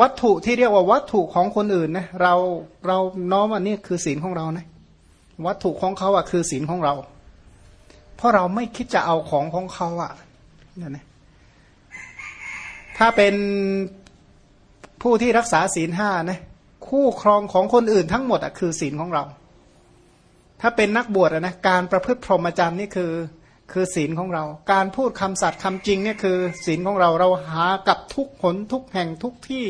วัตถุที่เรียกว่าวัตถุของคนอื่นนะเราเราน้อมอันนี้คือศีลของเรานะวัตถุของเขาอะคือศีลของเรา เพราะเราไม่คิดจะเอาของของเขาอะเนี่ยนะถ้าเป็นผู้ที่รักษาศีลห้านะคู่ครองของคนอื่นทั้งหมดอะคือศีลของเรา ถ้าเป็นนักบวชนะการประพฤติพรหมจรรย์นี่คือ คือศีลของเรา การพูดคำสัตย์คำจริงเนี่ยคือศีลของเราเราหากับทุกผลทุกแห่งทุกที่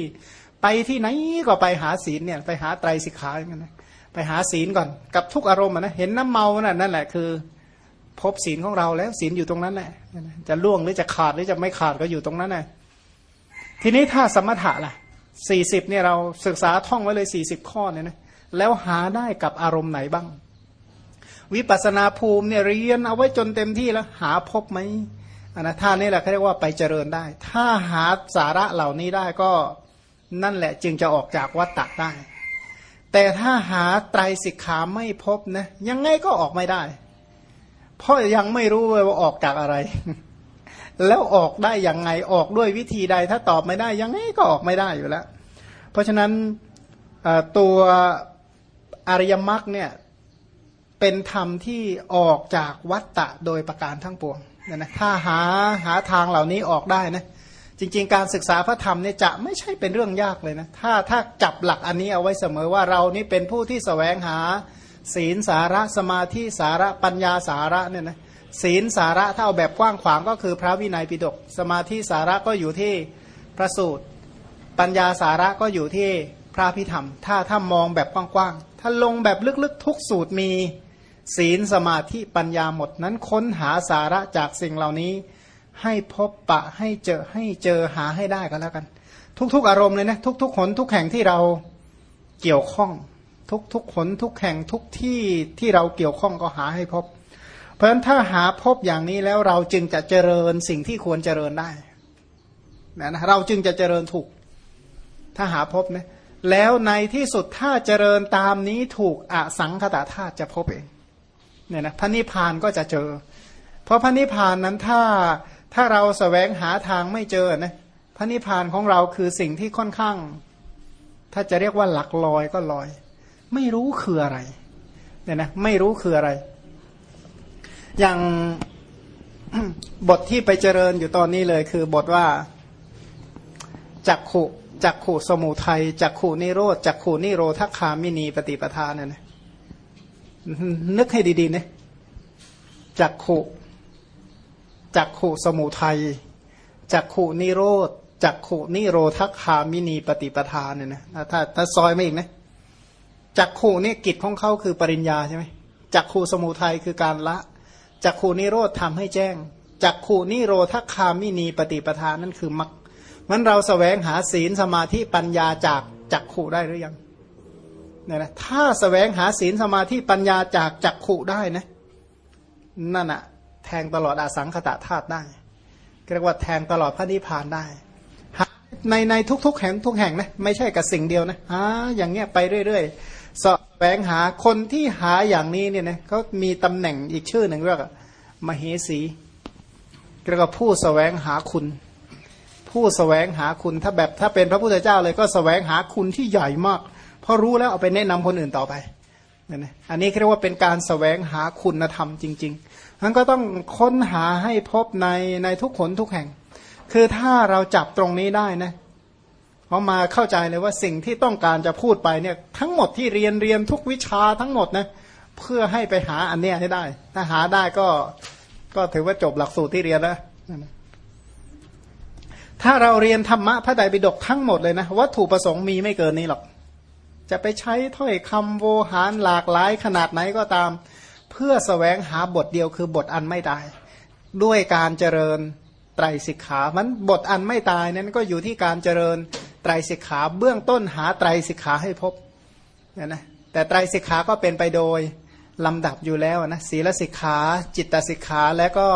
ไปที่ไหนก็ไปหาศีลเนี่ยไปหาไตรสิกขาอย่างนั้นไปหาศีลก่อนกับทุกอารมณ์นะเห็นน้ำเมานั่นนั่นแหละคือ พบศีลของเราแล้วศีลอยู่ตรงนั้นแหละจะล่วงหรือจะขาดหรือจะไม่ขาดก็อยู่ตรงนั้นแหละทีนี้ถ้าสมถะล่ะสี่สิบเนี่ยเราศึกษาท่องไว้เลยสี่สิบข้อเนี่ยนะแล้วหาได้กับอารมณ์ไหนบ้าง วิปัสนาภูมิเนี่ยเรียนเอาไว้จนเต็มที่แล้วหาพบไหมอันนะท่านี่แหละเขาเรียกว่าไปเจริญได้ ถ้าหาสาระเหล่านี้ได้ก็นั่นแหละจึงจะออกจากวัฏฏะได้ แต่ถ้าหาไตรสิกขาไม่พบนะยังไงก็ออกไม่ได้ เพราะยังไม่รู้เลยว่าออกจากอะไร แล้วออกได้อย่างไงออกด้วยวิธีใด ถ้าตอบไม่ได้ ยังไงก็ออกไม่ได้อยู่แล้ว เพราะฉะนั้นตัวอริยมรรคเนี่ย เป็นธรรมที่ออกจากวัตตะโดยประการทั้งปวงเนี่ยนะถ้าหาหาทางเหล่านี้ออกได้นะจริง ๆ การศึกษาพระธรรมเนี่ยจะไม่ใช่เป็นเรื่องยากเลยนะถ้าถ้าจับหลักอันนี้เอาไว้เสมอว่าเรานี่เป็นผู้ที่สแสวงหา ศีลสาระสมาธิสาระปัญญาสาระเนี่ยนะศีลสาระถ้าเอาแบบกว้างขวางก็คือพระวินัยปิฎกสมาธิสาระก็อยู่ที่พระสูตร ปัญญาสาระก็อยู่ที่พระพิธรรม ถ้าถ้ามองแบบกว้างๆถ้าลงแบบลึกๆ ทุกสูตรมี ศีลสมาธิปัญญาหมดนั้นค้นหาสาระจากสิ่งเหล่านี้ ให้พบปะให้เจอให้เจอหาให้ได้ก็แล้วกัน ทุก ๆ อารมณ์เลยนะทุกๆขนทุกแห่งที่เราเกี่ยวข้อง ทุกๆขนทุกแห่งทุกที่ที่เราเกี่ยวข้องก็หาให้พบ เพราะฉะนั้นถ้าหาพบอย่างนี้แล้วเราจึงจะเจริญสิ่งที่ควรเจริญได้นะเราจึงจะเจริญถูก ถ้าหาพบนะแล้วในที่สุดถ้าเจริญตามนี้ถูกอสังคตาธาตุจะพบเอง เนี่ยนะพระนิพพานก็จะเจอ เพราะพระนิพพานนั้นถ้าถ้าเราสแสวงหาทางไม่เจอนะพระนิพพานของเราคือสิ่งที่ค่อนข้าง ถ้าจะเรียกว่าหลักลอยก็ลอย ไม่รู้คืออะไรเนี่ยนะไม่รู้คืออะไร อย่างบทที่ไปเจริญอยู่ตอนนี้เลย คือบทว่าจักขุจักขุสมุทัยจักขุนิโรธจักขุนิโรธคามินีปฏิปทานเนี่ยนะ นึกให้ดีๆนะจักขุจักขุสมุทัยจักขุนิโรธจักขุนิโรธคามินีปฏิปทานเนี่ยนะถ้าถ้าซอยไม่อีกนะจักขุนี่กิจของเขาคือปริญญาใช่ไหมจักขุสมุทัยคือการละจักขูนิโรธทำให้แจ้งจักขูนิโรธคามินีปฏิปทานนั่นคือมักมันเราสแสวงหาศีลสมาธิปัญญาจากจักขูได้หรือยัง เนี่ยนะถ้าสแสวงหาศีลสมาธิปัญญาจากจักขูได้นะนั่นอะแทงตลอดอาสังขตะธาตุได้เรียกว่าแทงตลอดพระนิพพานได้ในในทุกๆแห่งทุกแห่งนะไม่ใช่กับสิ่งเดียวนะหาอย่างเงี้ยไปเรื่อยสแสวงหาคนที่หาอย่างนี้เนี่ยนะเขามีตำแหน่งอีกชื่อหนึ่งเรียกมเหสีเรียกว่าผู้สแสวงหาคุณ ผู้สแสวงหาคุณถ้าแบบถ้าเป็นพระพุทธเจ้าเลยก็สแสวงหาคุณที่ใหญ่มาก เพราะรู้แล้วเอาไปแนะนำคนอื่นต่อไปนี่ยนะอันนี้เรียกว่าเป็นการสแสวงหาคุณธรรมจริงๆทั้นก็ต้องค้นหาให้พบในในทุกขนทุกแห่ง คือถ้าเราจับตรงนี้ได้นะพอมาเข้าใจเลยว่าสิ่งที่ต้องการจะพูดไปเนี่ยทั้งหมดที่เรียนเรียนทุกวิชาทั้งหมดนะเพื่อให้ไปหาอันเนี้ยให้ได้ ถ้าหาได้ก็ก็ถือว่าจบหลักสูตรที่เรียนแล้วถ้าเราเรียนธรรมะพระไตรปิฎกทั้งหมดเลยนะวัตถุประสงค์มีไม่เกินนี้หรอก จะไปใช้ถ้อยคำโวหารหลากหลายขนาดไหนก็ตาม เพื่อสแสวงหาบทเดียวคือบทอันไม่ตาย ด้วยการเจริญไตรสิกขามันบทอันไม่ตายนั้นก็อยู่ที่การเจริญไตรสิกขาเบื้องต้นหาไตรสิกขาให้พบเนี่ยนะแต่ไตรสิกขาก็เป็นไปโดยลำดับอยู่แล้วนะศีลสิกขาจิตสิกขาและก็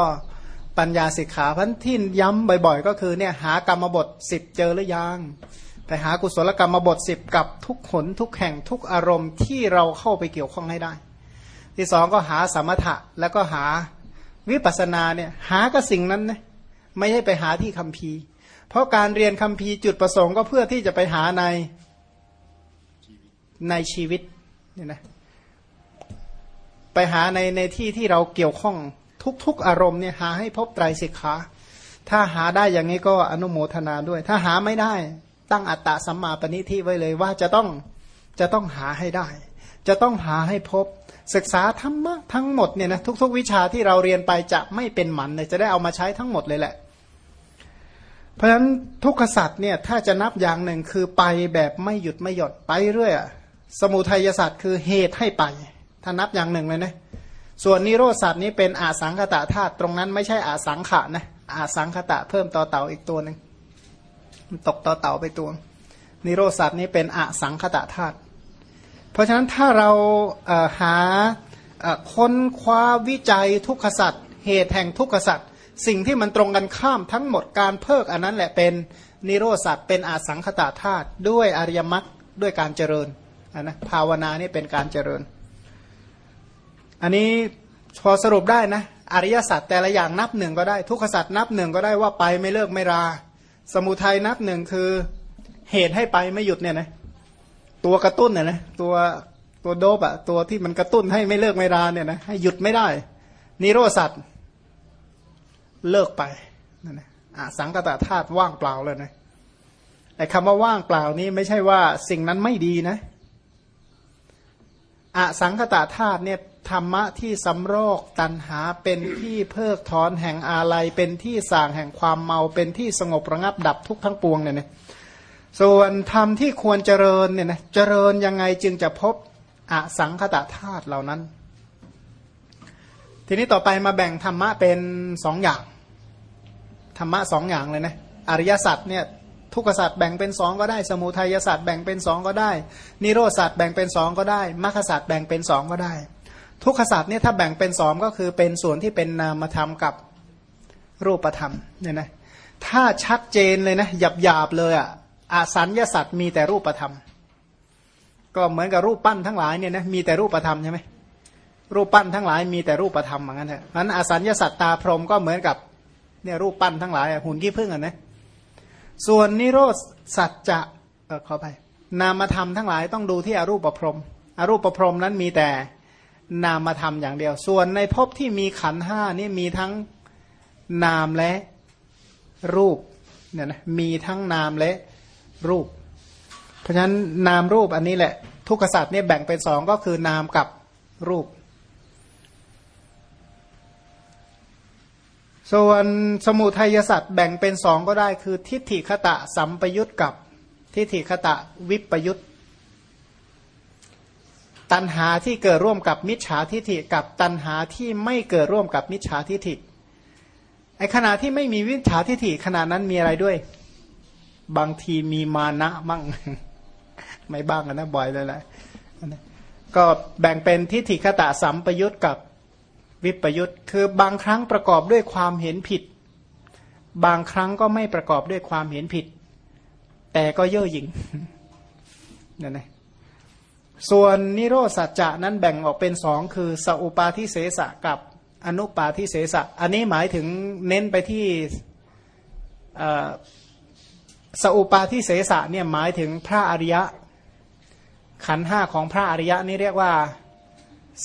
ปัญญาสิกขาพันที่ย้ำบ่อย ๆ ก็คือเนี่ยหากรรมบทสิบเจอหรือยัง ไปหากุศลกรรมบทสิบกับทุกขนทุกแห่งทุกอารมณ์ที่เราเข้าไปเกี่ยวข้องให้ได้ ที่สองก็หาสมถะแล้วก็หาวิปัสสนาเนี่ยหากับสิ่งนั้นนะไม่ใช่ไปหาที่คัมภีร์ เพราะการเรียนคำพีจุดประสงค์ก็เพื่อที่จะไปหาในในชีวิตเนี่ยนะไปหาในในที่ที่เราเกี่ยวข้องทุกๆอารมณ์เนี่ยหาให้พบไตรสิกขาถ้าหาได้อย่างนี้ก็อนุโมทนาด้วย ถ้าหาไม่ได้ ตั้งอัตตะสัมมาปณิทิไว้เลยว่าจะต้องจะต้องหาให้ได้ จะต้องหาให้พบ ศึกษาธรรมะทั้งหมดเนี่ยนะทุก ๆ วิชาที่เราเรียนไปจะไม่เป็นหมันเลยจะได้เอามาใช้ทั้งหมดเลยแหละ เพราะฉะนั้นทุกขสัตว์เนี่ยถ้าจะนับอย่างหนึ่งคือไปแบบไม่หยุดไม่หย่อนไปเรื่อยสมุทัยศาสตว์คือเหตุให้ไป ถ้านับอย่างหนึ่งเลยนะส่วนนิโรธสัตว์นี้เป็นอาสังขตะธาตุตรงนั้นไม่ใช่อาสังขะนะอาสังขตะเพิ่มต่อเต่าอีกตัวหนึ่ง ตกต่อเต่าไปตัว นิโรธสัตว์นี้เป็นอสังขตะธาตุเพราะฉะนั้นถ้าเราหาค้นคว้าวิจัยทุกขสัตว์เหตุแห่งทุกขสัตว์สิ่งที่มันตรงกันข้ามทั้งหมดการเพิกอันนั้นแหละเป็นนิโรธสัตว์เป็นอสังขตะธาตุด้วยอริยมรรคด้วยการเจริญนะภาวนานี่เป็นการเจริญ อันนี้พอสรุปได้นะ อริยสัจแต่ละอย่างนับหนึ่งก็ได้ ทุกขสัจนับหนึ่งก็ได้ว่าไปไม่เลิกไม่รา สมุทัยนับหนึ่งคือเหตุให้ไปไม่หยุดเนี่ยนะตัวกระตุ้นเนี่ยนะตัวตัวโดบอะตัวที่มันกระตุ้นให้ไม่เลิกไม่ราเนี่ยนะให้หยุดไม่ได้ นิโรสัตเลิกไปนั่นนะอะสังกตธาตุว่างเปล่าเลยนะไอ้คำว่าว่างเปล่านี้ไม่ใช่ว่าสิ่งนั้นไม่ดีนะอสังคตาธาตุเนี่ย ธรรมะที่สำรอกตันหาเป็นที่เพิกถอนแห่งอาลัย เป็นที่สางแห่งความเมาเป็นที่สงบระงับดับทุกทั้งปวงเนี่ยนะส่วนธรรมที่ควรเจริญเนี่ยนะเจริญยังไงจึงจะพบอสังคตาธาตุเหล่านั้น ทีนี้ต่อไปมาแบ่งธรรมะเป็นสองอย่าง ธรรมะสองอย่างเลยนะอริยสัจเนี่ยทุกขสัตว์แบ่งเป็นสองก็ได้ สมุทัยสัตว์แบ่งเป็นสองก็ได้ นิโรสัตว์แบ่งเป็นสองก็ได้มรรคสัตว์แบ่งเป็นสองก็ได้ ทุกขศาสตว์เนี่ยถ้าแบ่งเป็นสองก็คือเป็นส่วนที่เป็นนามธรรมกับรูปธรรมเนี่ยนะถ้าชัดเจนเลยนะหยาบหยาบเลยอะอาสัญญาสัตว์มีแต่รูปธรรม ก็เหมือนกับรูปปั้นทั้งหลายเนี่ยนะมีแต่รูปธรรมใช่ไหมรูปปั้นทั้งหลายมีแต่รูปธรรมเหมือนกันเถอะนั้นอาสัญญาสัตว์ตาพรมก็เหมือนกับเนี่ยรูปปั้นทั้งหลายหุ่นขี้ผึ้งอะนะส่วนนิโรธสัจจะเออขอไปนามธรรมทั้งหลายต้องดูที่อรูปประพรมอรูปประพรมนั้นมีแต่ นามธรรมอย่างเดียว ส่วนในภพที่มีขันห้านี่มีทั้งนามและรูปเนี่ยนะมีทั้งนามและรูป เพราะฉะนั้นนามรูปอันนี้แหละ ทุกขสัตว์เนี่ยแบ่งเป็นสองก็คือนามกับรูป ส่วนสมุทัยสัตว์แบ่งเป็นสองก็ได้คือทิฏฐิคตะสัมปยุตกับทิฏฐิคตะวิปยุต ตัณหาที่เกิดร่วมกับมิจฉาทิฏฐิกับตัณหาที่ไม่เกิดร่วมกับมิจฉาทิฏฐิไอขณะที่ไม่มีมิจฉาทิฏฐิขณะนั้นมีอะไรด้วย บางทีมีมานะมั่งไม่บ้างนะบ่อยเลยแหละก็แบ่งเป็นทิฏฐิคตะสัมปยุตกับวิปยุตคือบางครั้งประกอบด้วยความเห็นผิด บางครั้งก็ไม่ประกอบด้วยความเห็นผิด แต่ก็เย่อหยิ่งนั่นนะ ส่วนนิโรสัจจะนั้นแบ่งออกเป็นสองคือสัพปาทิเสสะกับอนุปาทิเสสะ อันนี้หมายถึงเน้นไปที่สัพปาทิเสสะเนี่ยหมายถึงพระอริยะ ขันห้าของพระอริยะนี่เรียกว่า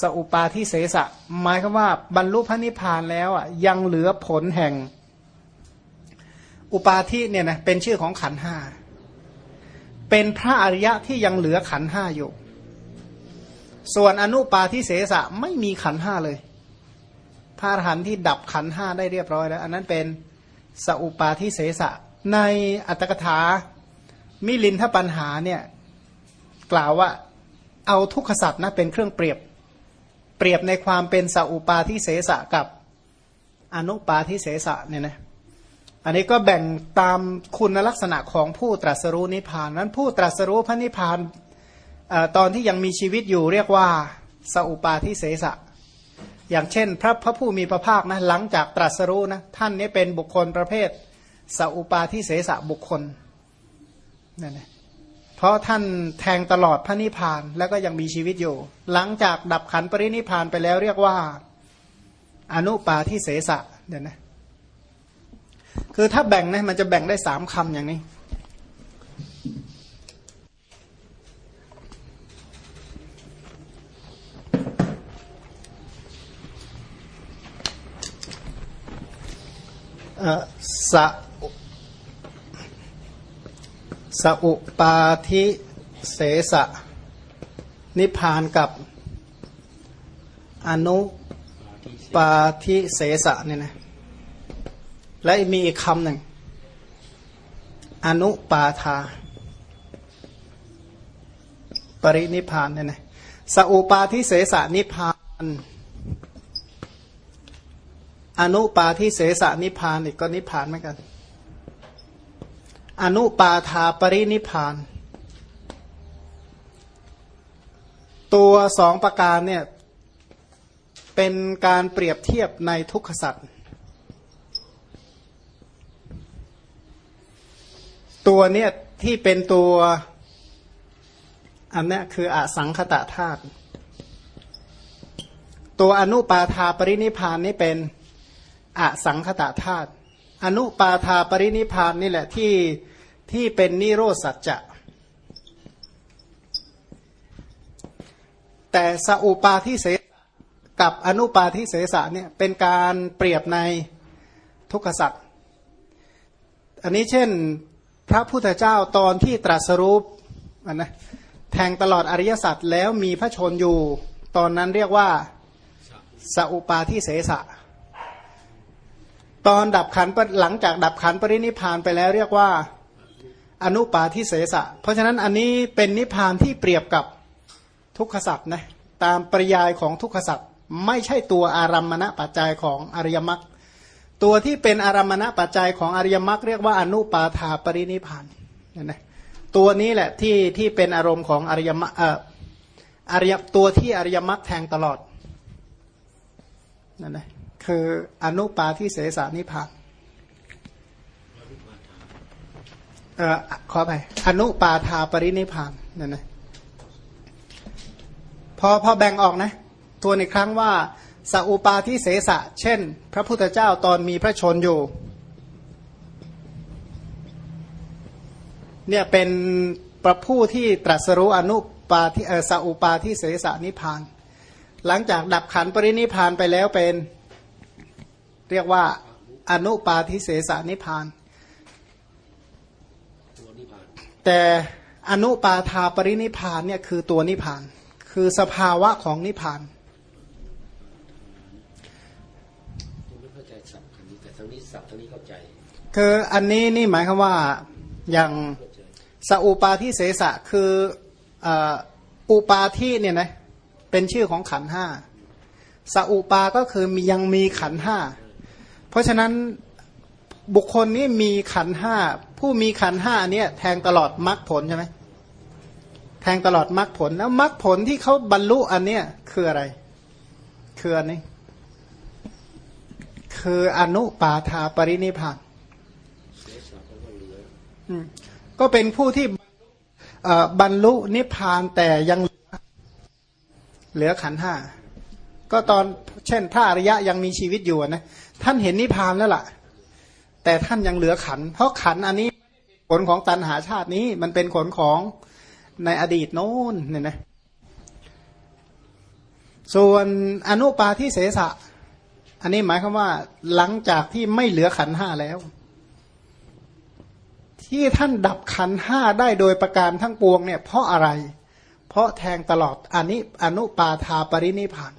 สอุปาทิเสสะ หมายคือว่าบรรลุพระนิพพานแล้วอะยังเหลือผลแห่ง อุปาทิเนี่ยนะเป็นชื่อของขันห้าเป็นพระอริยะที่ยังเหลือขันห้าอยู่ ส่วนอนุปาทิเสสะไม่มีขันห้าเลย พระอรหันต์ที่ดับขันห้าได้เรียบร้อยแล้ว อันนั้นเป็นสอุปาทิเสสะ ในอัตถกถามิลินทปัญหาเนี่ยกล่าวว่าเอาทุกขสัตว์นะเป็นเครื่องเปรียบ เปรียบในความเป็นสัพปาทิเสสะกับอนุปาทิเสสะเนี่ยนะอันนี้ก็แบ่งตามคุณลักษณะของผู้ตรัสรู้นิพพานนั้นผู้ตรัสรู้พระนิพพาน ตอนที่ยังมีชีวิตอยู่เรียกว่าสัพปาทิเสสะ อย่างเช่น พระพระผู้มีพระภาคนะหลังจากตรัสรู้นะท่านนี้เป็นบุคคลประเภทสัพปาทิเสสะบุคคลนั่นแหละพราะท่านแทงตลอดพระนิพพานแล้วก็ยังมีชีวิตอยู่ หลังจากดับขันปรินิพพานไปแล้วเรียกว่าอนุปาทิเสสะเดี๋ยวนะคือถ้าแบ่งนะมันจะแบ่งได้สามคำอย่างนี้ สะสะอุปาทิเสสะ นิพานกับอนุปาทิเสสะเนี่ยนะและมีอีกคำหนึ่ง อนุปาทา ปรินิพานเนี่ยนะสอุปาทิเสสะนิพาน อนุปาทิเสสนิพานอีกก็นิพานเหมือนกัน อนุปาทาปรินิพพาน ตัวสองประการเนี่ยเป็นการเปรียบเทียบในทุกขสัตว์ตัวเนี่ยที่เป็นตัวอันนี้คืออสังคตะธาตุตัวอนุปาทาปรินิพานนี่เป็น อสังคตะธาตุอนุปาทาปรินิพานนี่แหละที่ที่เป็นนิโรธสัจจะแต่สอุปาทิเสกับอนุปาทิเสสะเนี่ยเป็นการเปรียบในทุกขสัตว์อันนี้เช่นพระพุทธเจ้าตอนที่ตรัสรู้นะแทงตลอดอริยสัจแล้วมีพระชนอยู่ ตอนนั้นเรียกว่าสอุปาทิเสสะ ตอนดับขันหลังจากดับขันปรินิพานไปแล้วเรียกว่าอนุปาทิเสสะ เพราะฉะนั้นอันนี้เป็นนิพานที่เปรียบกับทุกขสัตว์นะตามปริยายของทุกขสัตว์ไม่ใช่ตัวอารัมมณปัจจัยของอริยมรรคตัวที่เป็นอารัมมณปัจจัยของอริยมรรคเรียกว่าอนุปาทาปรินิพานเนี่ยนะตัวนี้แหละที่ที่เป็นอารมณ์ของอริยมรรคอริยตัวที่อริยมรรคแทงตลอดนั่นนะ คืออนุปาทิเสสานิพานเอ่อขอไปอนุปาทาปรินิพานนั่นนะพอพอแบ่งออกนะตัวในครั้งว่าสัอุปาทิเสสะ เช่น พระพุทธเจ้าตอนมีพระชนอยู่เนี่ยเป็นประผู้ที่ตรัสรู้อนุปาทิเอสัอุปาทิเสสะนิพาน หลังจากดับขันปรินิพานไปแล้วเป็น เรียกว่าอนุปาทิเสสะนิพาน แต่อนุปาทาปรินิพานเนี่ยคือตัวนิพาน คือสภาวะของนิพานคืออันนี้นี่หมายความว่าอย่างสอุปาทิเสสะคืออุปาทิเนี่ยนะเป็นชื่อของขันห้าสอุปาก็คือมียังมีขันห้า เพราะฉะนั้นบุคคลนี้มีขันห้าผู้มีขันห้าเนี่ยแทงตลอดมรรคผลใช่ไหมแทงตลอดมรรคผลแล้วมรรคผลที่เขาบรรลุอันเนี้ยคืออะไร คืออันนี้ คืออนุปาทาปรินิพานก็เป็นผู้ที่บรรลุนิพพานแต่ยังเหลือขันห้าก็ตอนเช่นพระอริยะยังมีชีวิตอยู่นะ ท่านเห็นนิพพานแล้วล่ะ แต่ท่านยังเหลือขัน เพราะขันอันนี้ผลของตันหาชาตินี้ มันเป็นผลของในอดีตโน้นเนี่ยนะส่วนอนุปาทิเสสะ อันนี้หมายความว่า หลังจากที่ไม่เหลือขันห้าแล้ว ที่ท่านดับขันห้าได้โดยประการทั้งปวงเนี่ย เพราะอะไร เพราะแทงตลอดอันนี้อนุปาทาปรินิพาน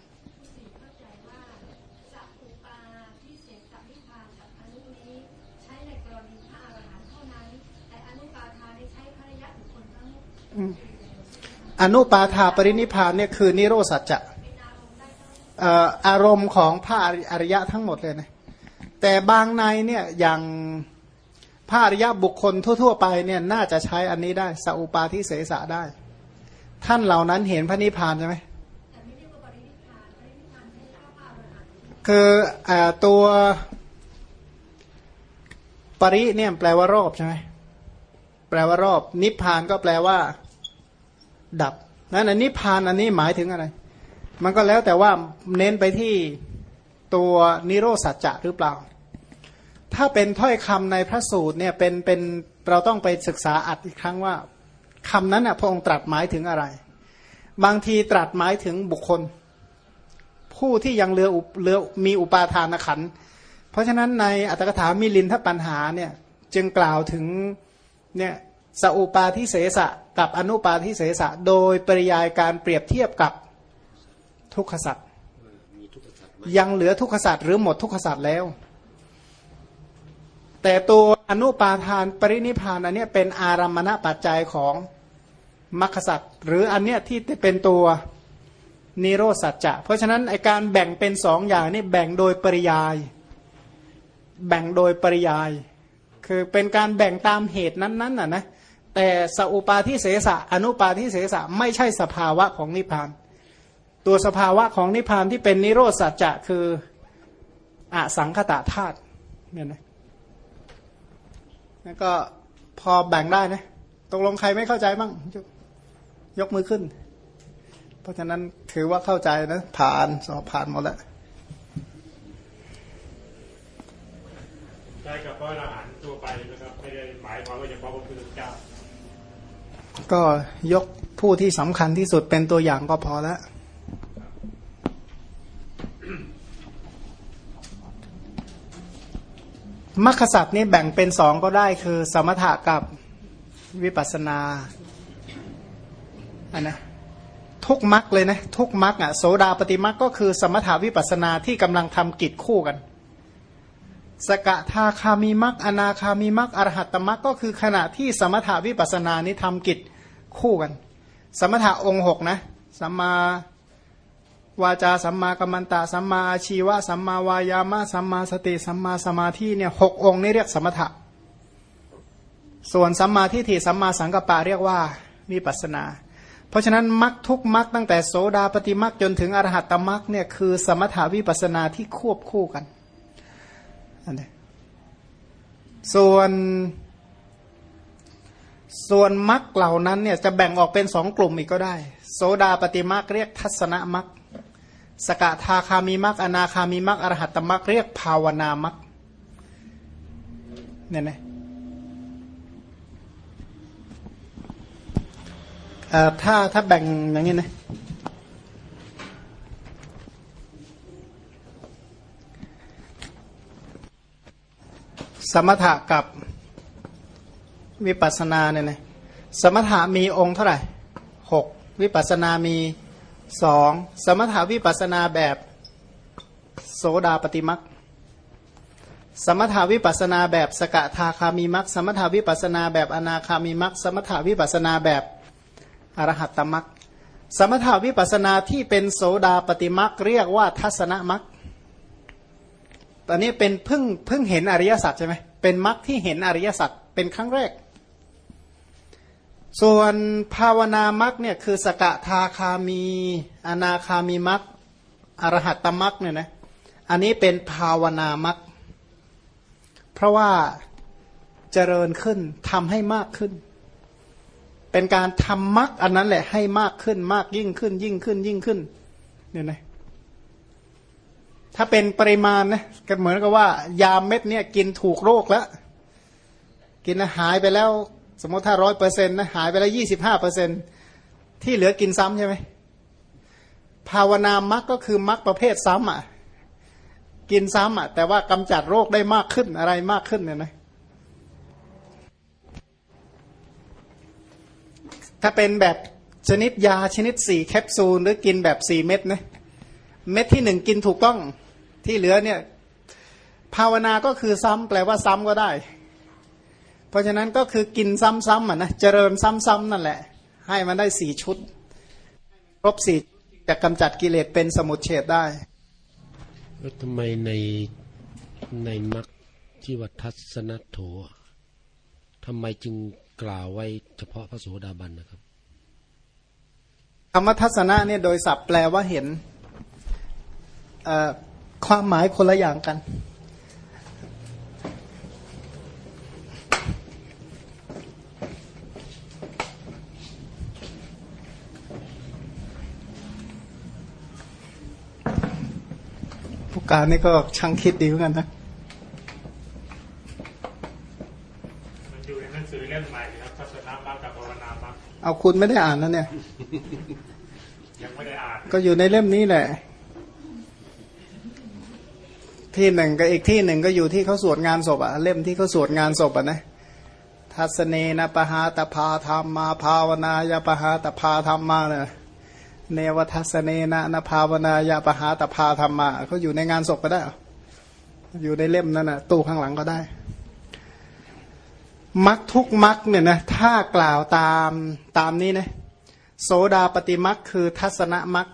อนุปาทาปรินิพานเนี่ยคือนิโรสัจจะอารมณ์ของพระอริยะทั้งหมดเลยนะแต่บางในเนี่ยอย่างพระอริยบุคคลทั่ว ๆ ไปเนี่ยน่าจะใช้อันนี้ได้สัพปาทิเสสะได้ ท่านเหล่านั้นเห็นพระนิพพานใช่ไหมคืออตัวปริเนี่ยแปลว่ารอบใช่ไหมแปลว่ารอบ นิพพานก็แปลว่า ดับนั้นอันนิพพานอันนี้หมายถึงอะไร มันก็แล้วแต่ว่าเน้นไปที่ตัวนิโรสัจจะหรือเปล่า ถ้าเป็นถ้อยคำในพระสูตรเนี่ยเป็นเป็นเราต้องไปศึกษาอัดอีกครั้งว่าคำนั้นอะพระองค์ตรัสหมายถึงอะไร บางทีตรัสหมายถึงบุคคล ผู้ที่ยังเรือเรือมีอุปาทานขัน เพราะฉะนั้นในอัตถกถามิลินทปัญหาเนี่ยจึงกล่าวถึงเนี่ย สอุปาทิเสสะกับอนุปาทิเสสะโดยปริยายการเปรียบเทียบกับทุกขสัตว์ยังเหลือทุกขสัตว์หรือหมดทุกขสัตว์แล้ว แต่ตัวอนุปาทานปรินิพานอันนี้เป็นอารัมมณปัจจัยของมรรคสัตว์หรืออันเนี้ยที่เป็นตัวนิโรสัจจะ เพราะฉะนั้นไอการแบ่งเป็นสองอย่างนี่แบ่งโดยปริยาย แบ่งโดยปริยาย คือเป็นการแบ่งตามเหตุนั้นๆน่ะนะ แต่สอุปาทิเสสะอนุปาทิเสสะไม่ใช่สภาวะของนิพพาน ตัวสภาวะของนิพพานที่เป็นนิโรธสัจจะคืออสังคตะธาตุเนี่ยนะแล้วก็พอแบ่งได้นะตกลงใครไม่เข้าใจบ้างยกมือขึ้น เพราะฉะนั้นถือว่าเข้าใจนะ ผ่านสอบผ่านหมดแล้วใช่กับพระอรหันต์ตัวไปนะครับไม่ได้หมายความว่าเฉพาะพระพุทธเจ้า ก็ยกผู้ที่สำคัญที่สุดเป็นตัวอย่างก็พอแล้วมรรคสัตว์นี่แบ่งเป็นสองก็ได้คือ สมถะกับวิปัสนาอันนะทุกมรรคเลยนะทุกมรรคอะโสดาปฏิมรรคก็คือสมถาวิปัสนาที่กำลังทำกิจคู่กัน สกทาคามีมรรคอนาคามีมรรคอรหัตตมรรคก็คือขณะที่สมถาวิปัสนานี้ทำกิจคู่กัน สมถะองค์หกนะสัมมาวาจาสัมมากัมมันตะสัมมาอาชีวะสัมมาวายามะสัมมาสติสัมมาสมาธิเนี่ยหกองค์นี่เรียกสมถะ ส่วนสัมมาทิฏฐิสัมมาสังกัปปะเรียกว่าวิปัสนา เพราะฉะนั้นมรรคทุกมรรคตั้งแต่โสดาปฏิมรรคจนถึงอรหัตตมรรคเนี่ยคือสมถาวิปัสนาที่ควบคู่กัน อันนี้ส่วน ส่วนมรรคเหล่านั้นเนี่ยจะแบ่งออกเป็นสองกลุ่มอีกก็ได้ โสดาปฏิมรรคเรียกทัศนมรรคสกทาคามีมักอนาคามีมักอรหัตตมักเรียกภาวนามักเนี่ยนะถ้าถ้าแบ่งอย่างนี้นะ สมถะกับวิปัสนาเนี่ยนะสมถะมีองค์เท่าไหร่หกวิปัสนามีสองสมถาวิปัสนาแบบโสดาปฏิมักสมถาวิปัสนาแบบสกทาคามีมักสมถาวิปัสนาแบบอนาคามีมักสมถาวิปัสนาแบบอรหัตตมักสมถาวิปัสนาที่เป็นโสดาปฏิมักเรียกว่าทัศนมัก ตอนนี้เป็นเพิ่งเพิ่งเห็นอริยสัจใช่ไหมเป็นมักที่เห็นอริยสัจเป็นครั้งแรก ส่วนภาวนามักเนี่ยคือสกทาคามี อนาคามีมักอรหัตตมักเนี่ยนะอันนี้เป็นภาวนามักเพราะว่าเจริญขึ้นทำให้มากขึ้น เป็นการทำมักอันนั้นแหละให้มากขึ้นมากยิ่งขึ้นยิ่งขึ้นยิ่งขึ้นเนี่ยนะ ถ้าเป็นปริมาณนะก็เหมือนกับว่ายาเม็ดเนี่ยกินถูกโรคแล้ว กินหายไปแล้ว สมมติถ้าร้อยเปอร์เซ็นต์นะหายไปแล้วยี่สิบห้าเปอร์เซ็นที่เหลือกินซ้ำใช่ไหมภาวนามักก็คือมักประเภทซ้ำอะ กินซ้ำอะ แต่ว่ากำจัดโรคได้มากขึ้นอะไรมากขึ้นเนี่ยนะถ้าเป็นแบบชนิดยาชนิดสี่แคปซูลหรือกินแบบสี่เม็ดนะเม็ดที่หนึ่งกินถูกต้อง ที่เหลือเนี่ยภาวนาก็คือซ้ำแปลว่าซ้ำก็ได้ เพราะฉะนั้นก็คือกินซ้ำๆอะนะเจริญซ้ำๆนั่นแหละ ให้มันได้สี่ชุด ครบสี่จะกำจัดกิเลสเป็นสมุทเฉดได้แล้วทำไมในในมรรคที่วัทัศนโถทำไมจึงกล่าวไว้เฉพาะพระโสดาบันนะครับคำว่าทัศนะเนี่ยโดยศัพท์แปลว่าเห็น ความหมายคนละอย่างกัน ผู้การนี่ก็ช่างคิดดีเหมือนกันนะเอาคุณไม่ได้อ่านนะเนี่ยยังไม่ได้อ่านก็อยู่ในเล่มนี้แหละ ที่หนึ่งกับอีกที่หนึ่งก็อยู่ที่เขาสวดงานศพอะเล่มที่เขาสวดงานศพอะนะทัศเนนะปะหาตพาธรรมมาภาวนายาปะหาตพาธรรมมาเนี่ยเนวทัศเนนะนภาวนายาปะหาตพาธรรมมาเขาอยู่ในงานศพก็ได้ อยู่ในเล่มนั้นนะตู้ข้างหลังก็ได้มักทุกมักเนี่ยนะถ้ากล่าวตามตามนี้นะโสดาปฏิมักคือทัศนมัก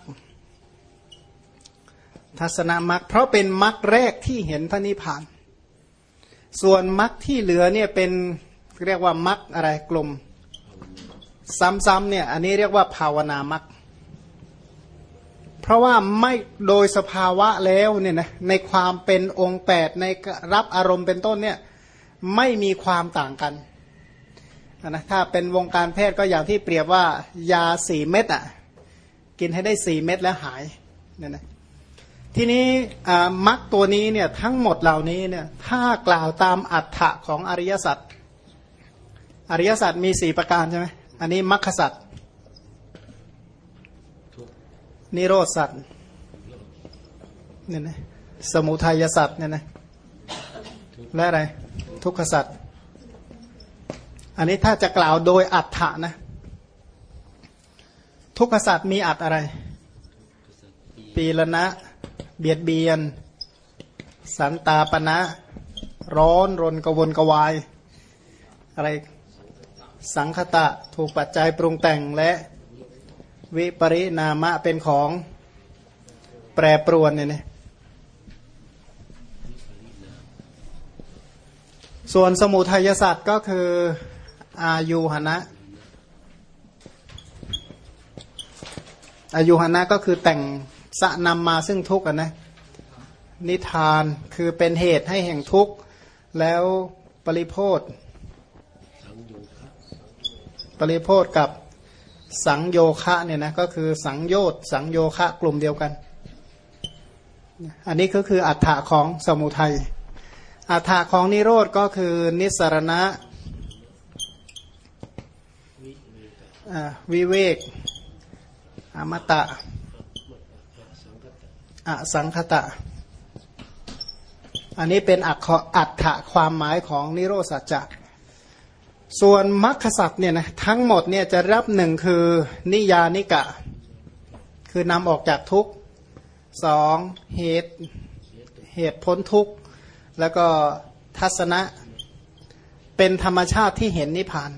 ทัศนมักเพราะเป็นมักแรกที่เห็นพระนิพพาน ส่วนมักที่เหลือเนี่ยเป็นเรียกว่ามักอะไรกลุ่มซ้ำๆเนี่ยอันนี้เรียกว่าภาวนามักเพราะว่าไม่โดยสภาวะแล้วเนี่ยนะในความเป็นองค์แปดในรับอารมณ์เป็นต้นเนี่ยไม่มีความต่างกันนะถ้าเป็นวงการแพทย์ก็อย่างที่เปรียบว่ายาสี่เม็ดอะ กินให้ได้สี่เม็ดแล้วหายเนี่ยนะ ทีนี้มักตัวนี้เนี่ยทั้งหมดเหล่านี้เนี่ยถ้ากล่าวตามอัฏฐะของอริยสัจอริยสัจมีสี่ประการใช่ไหมอันนี้มัคคสัจนิโรธสัจเนี่ยนะสมุทัยสัจเนี่ยนะและอะไรทุกขสัจอันนี้ถ้าจะกล่าวโดยอัฏฐะนะทุกขสัจมีอัฏอะไร ปีละนะ เบียดเบียน สันตาปณะร้อนรนกวนกวาย อะไรสังคตะถูกปัจจัยปรุงแต่งและวิปริณามะเป็นของแปรปรวนเนี่ยนะส่วนสมุทัยสัตว์ก็คืออายุหนะอายุหนะก็คือแต่ง สะนำมาซึ่งทุกข์นะนิทานคือเป็นเหตุให้แห่งทุกข์ แล้วปริโพธปริโพธกับสังโยคะเนี่ยนะก็คือสังโยชน์สังโยคะกลุ่มเดียวกัน อันนี้ก็คืออัฏฐะของสมุทัยอัฏฐะของนิโรธก็คือนิสรณะวิเวกอมตะ อสังคตะ อันนี้เป็นอักอัฏฐะความหมายของนิโรสัจจะ ส่วนมรรคสัตว์เนี่ยนะทั้งหมดเนี่ยจะรับหนึ่งคือนิยานิกะ คือนำออกจากทุกข์สองเหตุเหตุพ้นทุกข์แล้วก็ทัศนะเป็นธรรมชาติที่เห็นนิพพาน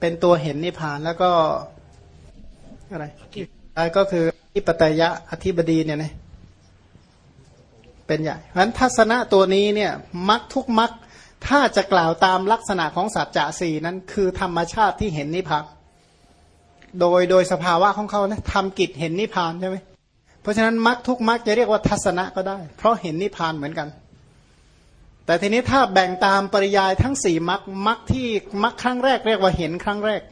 เป็นตัวเห็นนิพพานแล้วก็อะไรก็คือ อิปไตยะอธิบดีเนี่ยนะเป็นใหญ่เพราะฉะนั้นทัศนะตัวนี้เนี่ยมักทุกมักถ้าจะกล่าวตามลักษณะของสัจจะสี่นั้น คือธรรมชาติที่เห็นนิพพานโดยโดยสภาวะของเขานะทำกิจเห็นนิพพานใช่ไหมเพราะฉะนั้นมักทุกมักจะเรียกว่าทัศนะก็ได้ เพราะเห็นนิพพานเหมือนกัน แต่ทีนี้ถ้าแบ่งตามปริยายทั้งสี่มักมักที่มักครั้งแรกเรียกว่าเห็นครั้งแรก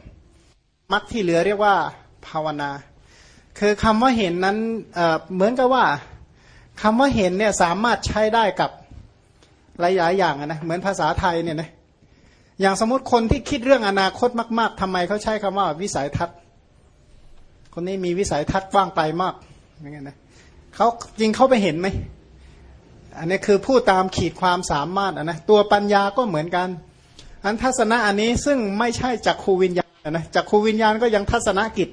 มักที่เหลือเรียกว่าภาวนา คือคำว่าเห็นนั้นเเหมือนกับว่าคำว่าเห็นเนี่ยสามารถใช้ได้กับหลายๆอย่างนะเหมือนภาษาไทยเนี่ยนะอย่างสมมติคนที่คิดเรื่องอนาคตมาก ๆทำไมเขาใช้คำว่าวิสัยทัศน์ คนนี้มีวิสัยทัศน์กว้างไกลมากอย่างเงี้ยนะเขาจริงเขาไปเห็นไหมอันนี้คือพูดตามขีดความสามารถนะตัวปัญญาก็เหมือนกันอันทัศนะอันนี้ซึ่งไม่ใช่จักขูวิญญาณนะจักขูวิญญาณก็ยังทัศนกิจ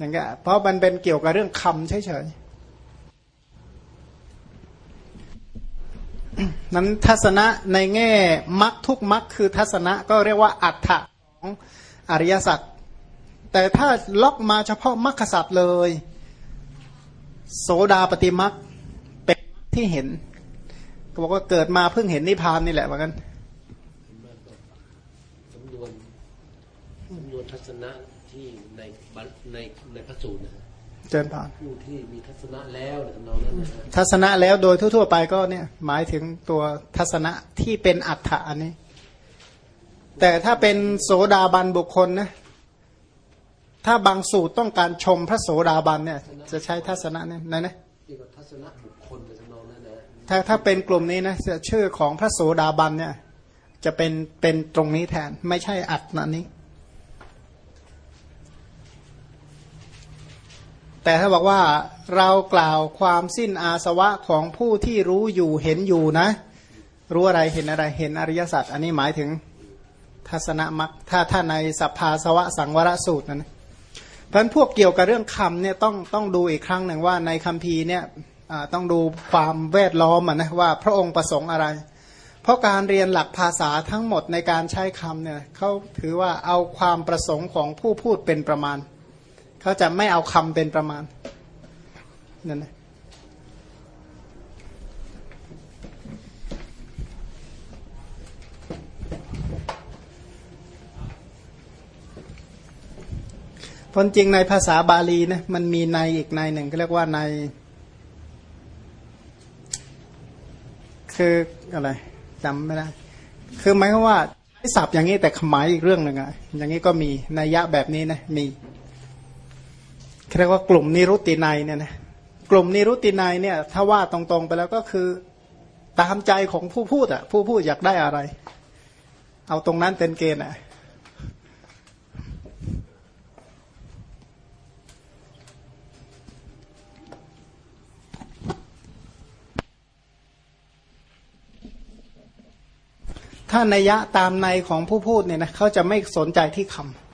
อย่างเงี้ยเพราะมันเป็นเกี่ยวกับเรื่องคำเฉยๆนั้นทัศนะในแง่มักทุกมักคือทัศนะก็เรียกว่าอัฏฐะของอริยสัจแต่ถ้าล็อกมาเฉพาะมัคคสัจเลย โสดาปฏิมักเป็นที่เห็นก็บอกว่าเกิดมาเพิ่งเห็นนิพพานนี่แหละเหมือนกันสำนวนสำนวนทัศนะที่ใน ในในพระสูตรนะเจริญผ่านผู้ที่มีทัศนะแล้วทำนองนั้นทัศนะแล้วโดยทั่ว ๆ ไปก็เนี่ย หมายถึงตัวทัศนะที่เป็นอัฏฐะอันนี้ แต่ถ้าเป็นโสดาบันบุคคลนะถ้าบางสูตรต้องการชมพระโสดาบันเนี่ย จะใช้ทัศนะเนี่ยนะนะทัศนะบุคคลทำนองนั้นนะถ้าถ้าเป็นกลุ่มนี้นะชื่อของพระโสดาบันเนี่ย จะเป็นเป็นตรงนี้แทน ไม่ใช่อัตนะนี้ แต่ถ้าบอกว่าเรากล่าวความสิ้นอาสวะของผู้ที่รู้อยู่เห็นอยู่นะ รู้อะไรเห็นอะไรเห็นอริยสัจอันนี้หมายถึงทัศนมัคถ้าถ้าในสัพพาสวะสังวรสูตรนั้นเพราะพวกเกี่ยวกับเรื่องคำเนี่ยต้องต้องดูอีกครั้งหนึ่งว่าในคัมภีร์เนี่ยต้องดูความแวดล้อมนะว่าพระองค์ประสงค์อะไร เพราะการเรียนหลักภาษาทั้งหมดในการใช้คำเนี่ยเขาถือว่าเอาความประสงค์ของผู้พูดเป็นประมาณ เขาจะไม่เอาคำเป็นประมาณนั่นนะพนจริงในภาษาบาลีนะมันมีในอีกในหนึ่งก็เรียกว่าใน คืออะไรจำไม่ได้คือหมายความว่าใช้ศัพท์อย่างนี้แต่ขมายอีกเรื่องหนึ่งอะอย่างนี้ก็มีนัยยะแบบนี้นะมี เรียกว่ากลุ่มนิรุตินัยเนี่ยนะกลุ่มนิรุตินัยเนี่ย ถ้าว่าตรงๆไปแล้วก็คือตามใจของผู้พูดอะผู้พูดอยากได้อะไร เอาตรงนั้นเป็นเกณฑ์อะถ้านัยยะตามในของผู้พูดเนี่ยนะเขาจะไม่สนใจที่คำ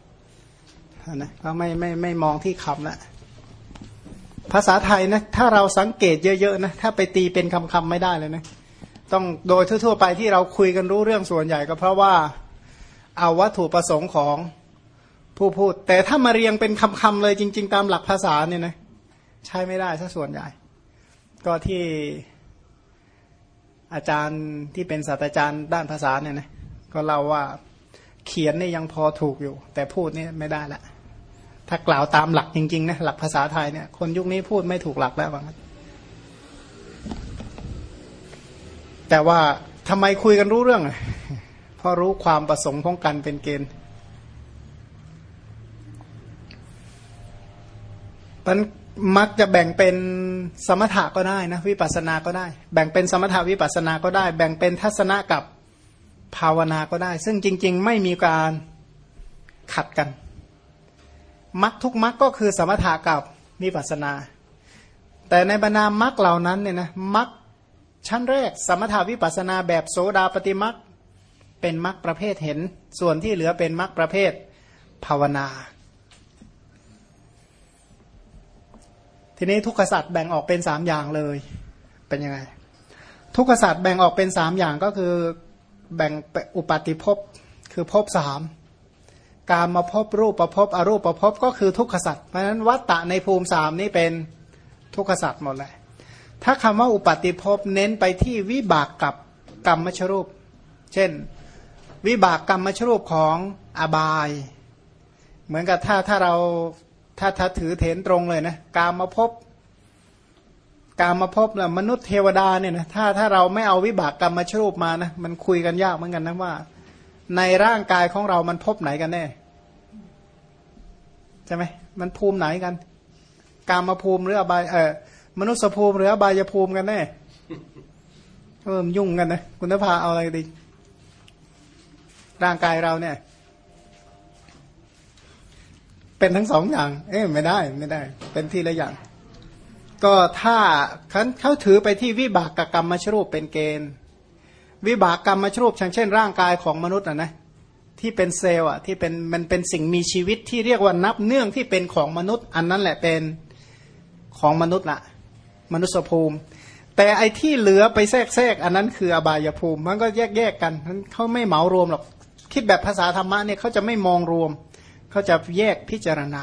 นะเขาไม่ไม่ไม่มองที่คำละภาษาไทยนะถ้าเราสังเกตเยอะๆนะถ้าไปตีเป็นคำๆไม่ได้เลยนะต้องโดยทั่วๆไปที่เราคุยกันรู้เรื่องส่วนใหญ่ก็เพราะว่าเอาวัตถุประสงค์ของผู้พูด แต่ถ้ามาเรียงเป็นคำๆเลยจริง ๆ ตามหลักภาษาเนี่ยนะใช้ไม่ได้ซะส่วนใหญ่ ก็ที่อาจารย์ที่เป็นศาสตราจารย์ด้านภาษาเนี่ยนะก็เล่าว่าเขียนนี่ยังพอถูกอยู่ แต่พูดนี่ไม่ได้ละ ถ้ากล่าวตามหลักจริงๆนะหลักภาษาไทยเนี่ยคนยุคนี้พูดไม่ถูกหลักแล้วว่างั้นแต่ว่าทำไมคุยกันรู้เรื่องเพราะรู้ความประสงค์ของกันเป็นเกณฑ์มันมักจะแบ่งเป็นสมถะก็ได้นะวิปัสสนาก็ได้ แบ่งเป็นสมถะวิปัสสนาก็ได้ แบ่งเป็นทัศนะกับภาวนาก็ได้ ซึ่งจริง ๆ ไม่มีการขัดกัน มักทุกมักก็คือสมถะกับวิปัสสนา แต่ในบรรดามักเหล่านั้นเนี่ยนะมักชั้นแรก สมถาวิปัสนาแบบโสดาปฏิมักเป็นมักประเภทเห็น ส่วนที่เหลือเป็นมักประเภทภาวนา ทีนี้ทุกขสัตว์แบ่งออกเป็นสามอย่างเลยเป็นยังไง ทุกขสัตว์แบ่งออกเป็นสามอย่างก็คือแบ่งอุปาติภพคือภพสาม การมาพบรูปประพบอรูปประพบก็คือทุกขสัตว์เพราะฉะนั้นวัตตะในภูมิสามนี่เป็นทุกขสัตว์หมดเลยถ้าคำว่าอุปาติภพเน้นไปที่วิบากกับกรรมมชรูป เช่น วิบากกรรมมชรูปของอบาย เหมือนกับถ้าถ้าเราถ้าถ้าถือเถนตรงเลยนะการมาพบการมาพบนะมนุษย์เทวดาเนี่ยนะถ้าถ้าเราไม่เอาวิบากกรรมมชรูปมานะมันคุยกันยากเหมือนกันนะว่า ในร่างกายของเรามันพบไหนกันแน่ใช่ไหมมันภูมิไหนกัน การมาภูมิหรืออบายเออมนุษย์ภูมิหรืออบายภูมิกันแน่เริ่มยุ่งกันนะคุณนภาเอาอะไรดี ร่างกายเราเนี่ย เป็นทั้งสองอย่าง เอ๊ะไม่ได้ไม่ได้ เป็นที่ละอย่าง ก็ถ้าเขาถือไปที่วิบากกกรรมมชรูปเป็นเกณฑ์ วิบากกรรมมาชรูปเช่น ร่างกายของมนุษย์อะนะที่เป็นเซลล์อะที่เป็นมันเป็นสิ่งมีชีวิตที่เรียกว่านับเนื่องที่เป็นของมนุษย์ อันนั้นแหละเป็นของมนุษย์ละมนุษยภูมิ แต่ไอ้ที่เหลือไปแทรกแทรกอันนั้นคืออบายภูมิ มันก็แยกแยกกันเขาไม่เหมารวมหรอกคิดแบบภาษาธรรมะเนี่ยเขาจะไม่มองรวมเขาจะแยกพิจารณา